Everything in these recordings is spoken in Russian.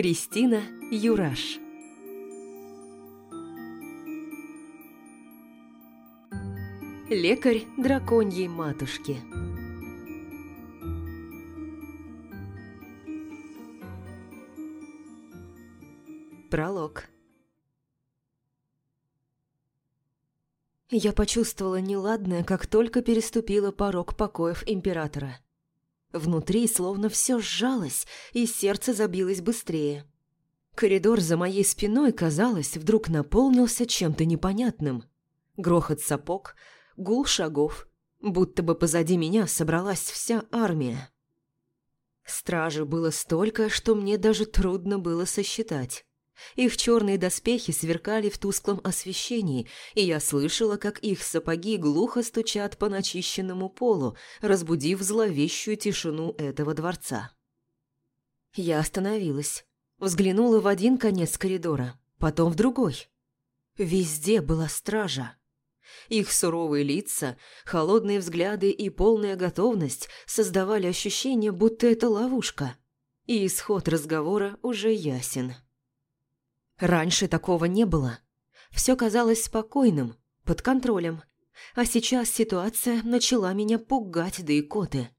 Кристина Юраш. Лекарь драконьей матушки. Пролог. Я почувствовала неладное, как только переступила порог покоев Императора. Внутри словно все сжалось, и сердце забилось быстрее. Коридор за моей спиной, казалось, вдруг наполнился чем-то непонятным. Грохот сапог, гул шагов, будто бы позади меня собралась вся армия. Стражи было столько, что мне даже трудно было сосчитать. Их черные доспехи сверкали в тусклом освещении, и я слышала, как их сапоги глухо стучат по начищенному полу, разбудив зловещую тишину этого дворца. Я остановилась, взглянула в один конец коридора, потом в другой. Везде была стража. Их суровые лица, холодные взгляды и полная готовность создавали ощущение, будто это ловушка. И исход разговора уже ясен. Раньше такого не было. Все казалось спокойным, под контролем. А сейчас ситуация начала меня пугать до икоты.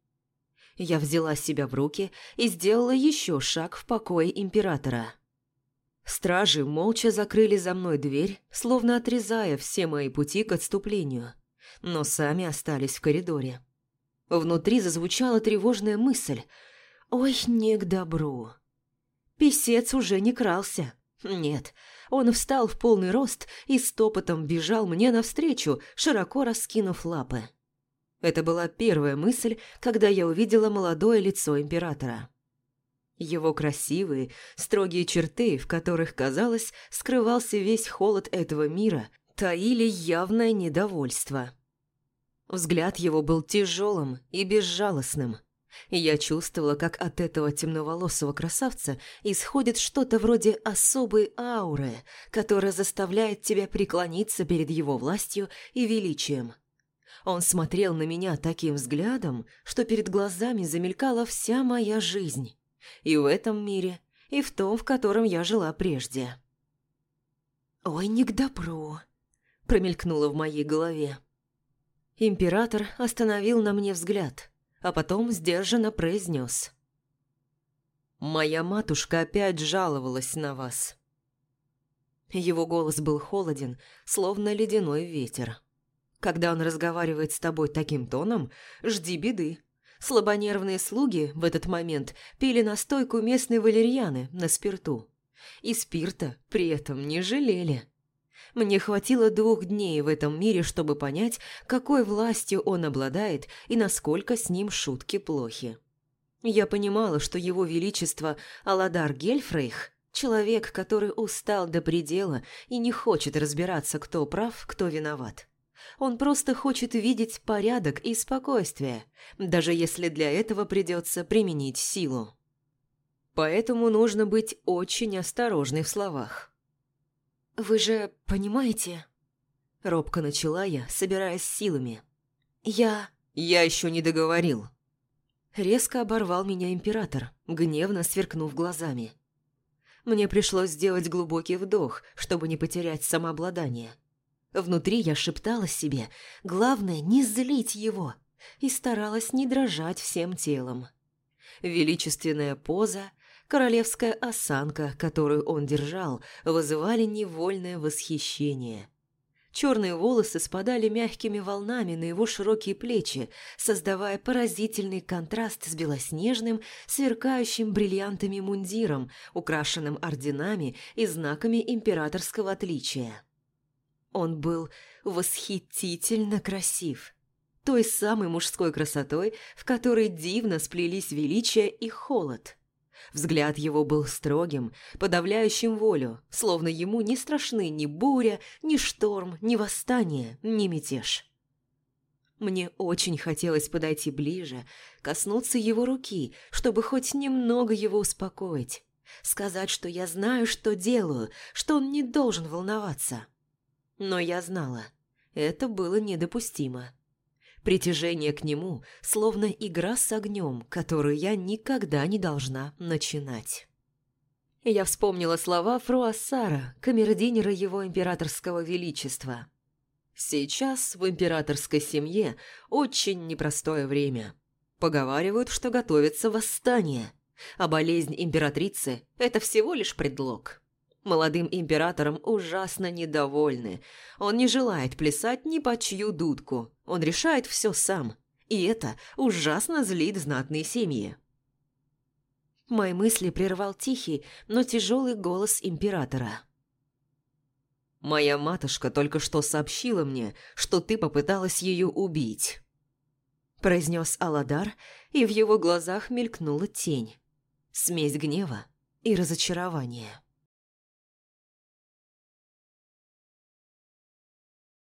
Я взяла себя в руки и сделала еще шаг в покое императора. Стражи молча закрыли за мной дверь, словно отрезая все мои пути к отступлению, но сами остались в коридоре. Внутри зазвучала тревожная мысль «Ой, не к добру». Песец уже не крался, нет, он встал в полный рост и стопотом бежал мне навстречу, широко раскинув лапы. Это была первая мысль, когда я увидела молодое лицо императора. Его красивые, строгие черты, в которых, казалось, скрывался весь холод этого мира, таили явное недовольство. Взгляд его был тяжелым и безжалостным – и я чувствовала, как от этого темноволосого красавца исходит что-то вроде особой ауры, которая заставляет тебя преклониться перед его властью и величием. Он смотрел на меня таким взглядом, что перед глазами замелькала вся моя жизнь. И в этом мире, и в том, в котором я жила прежде. «Ой, не к добру!» – промелькнуло в моей голове. Император остановил на мне взгляд – а потом сдержанно произнес. «Моя матушка опять жаловалась на вас». Его голос был холоден, словно ледяной ветер. Когда он разговаривает с тобой таким тоном, жди беды. Слабонервные слуги в этот момент пили настойку местной валерьяны на спирту. И спирта при этом не жалели. Мне хватило двух дней в этом мире, чтобы понять, какой властью он обладает и насколько с ним шутки плохи. Я понимала, что его величество Аладар Гельфрейх – человек, который устал до предела и не хочет разбираться, кто прав, кто виноват. Он просто хочет видеть порядок и спокойствие, даже если для этого придется применить силу. Поэтому нужно быть очень осторожной в словах. «Вы же понимаете...» Робко начала я, собираясь силами. «Я...» «Я еще не договорил». Резко оборвал меня император, гневно сверкнув глазами. Мне пришлось сделать глубокий вдох, чтобы не потерять самообладание. Внутри я шептала себе, главное не злить его, и старалась не дрожать всем телом. Величественная поза, королевская осанка, которую он держал, вызывали невольное восхищение. Черные волосы спадали мягкими волнами на его широкие плечи, создавая поразительный контраст с белоснежным, сверкающим бриллиантами мундиром, украшенным орденами и знаками императорского отличия. Он был восхитительно красив, той самой мужской красотой, в которой дивно сплелись величие и холод – Взгляд его был строгим, подавляющим волю, словно ему не страшны ни буря, ни шторм, ни восстание, ни мятеж. Мне очень хотелось подойти ближе, коснуться его руки, чтобы хоть немного его успокоить. Сказать, что я знаю, что делаю, что он не должен волноваться. Но я знала, это было недопустимо. Притяжение к нему, словно игра с огнем, которую я никогда не должна начинать. Я вспомнила слова Фруассара, камердинера его императорского величества. Сейчас в императорской семье очень непростое время. Поговаривают, что готовится восстание, а болезнь императрицы – это всего лишь предлог. Молодым императором ужасно недовольны. Он не желает плясать ни по чью дудку. Он решает все сам. И это ужасно злит знатные семьи. Мои мысли прервал тихий, но тяжелый голос императора. «Моя матушка только что сообщила мне, что ты попыталась ее убить», произнес Аладар, и в его глазах мелькнула тень. Смесь гнева и разочарования.